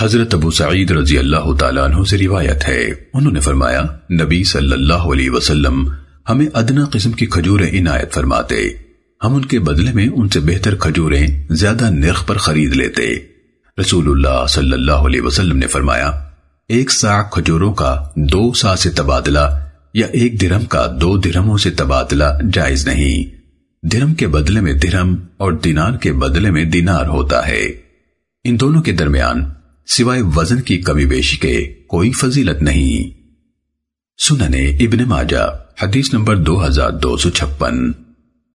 حضرت ابو سعید رضی اللہ تعالیٰ عنہ سے روایت ہے۔ انہوں نے فرمایا، نبی صلی اللہ علیہ وسلم ہمیں ادنا قسم کی کھجوریں عنایت فرماتے۔ ہم ان کے بدلے میں ان سے بہتر کھجوریں زیادہ نرخ پر خرید لیتے۔ رسول اللہ صلی اللہ علیہ وسلم نے فرمایا، ایک سا کھجوروں کا دو سا سے تبادلہ یا ایک درم کا دو درموں سے تبادلہ جائز نہیں۔ درم کے بدلے میں درم اور دینار کے بدلے میں دینار ہوتا ہے۔ ان دونوں کے درمیان سوائے وزن کی کمی بیشی کے کوئی فضیلت نہیں۔ سننے ابن ماجہ، حدیث نمبر دو ہزار دو سو چھپن۔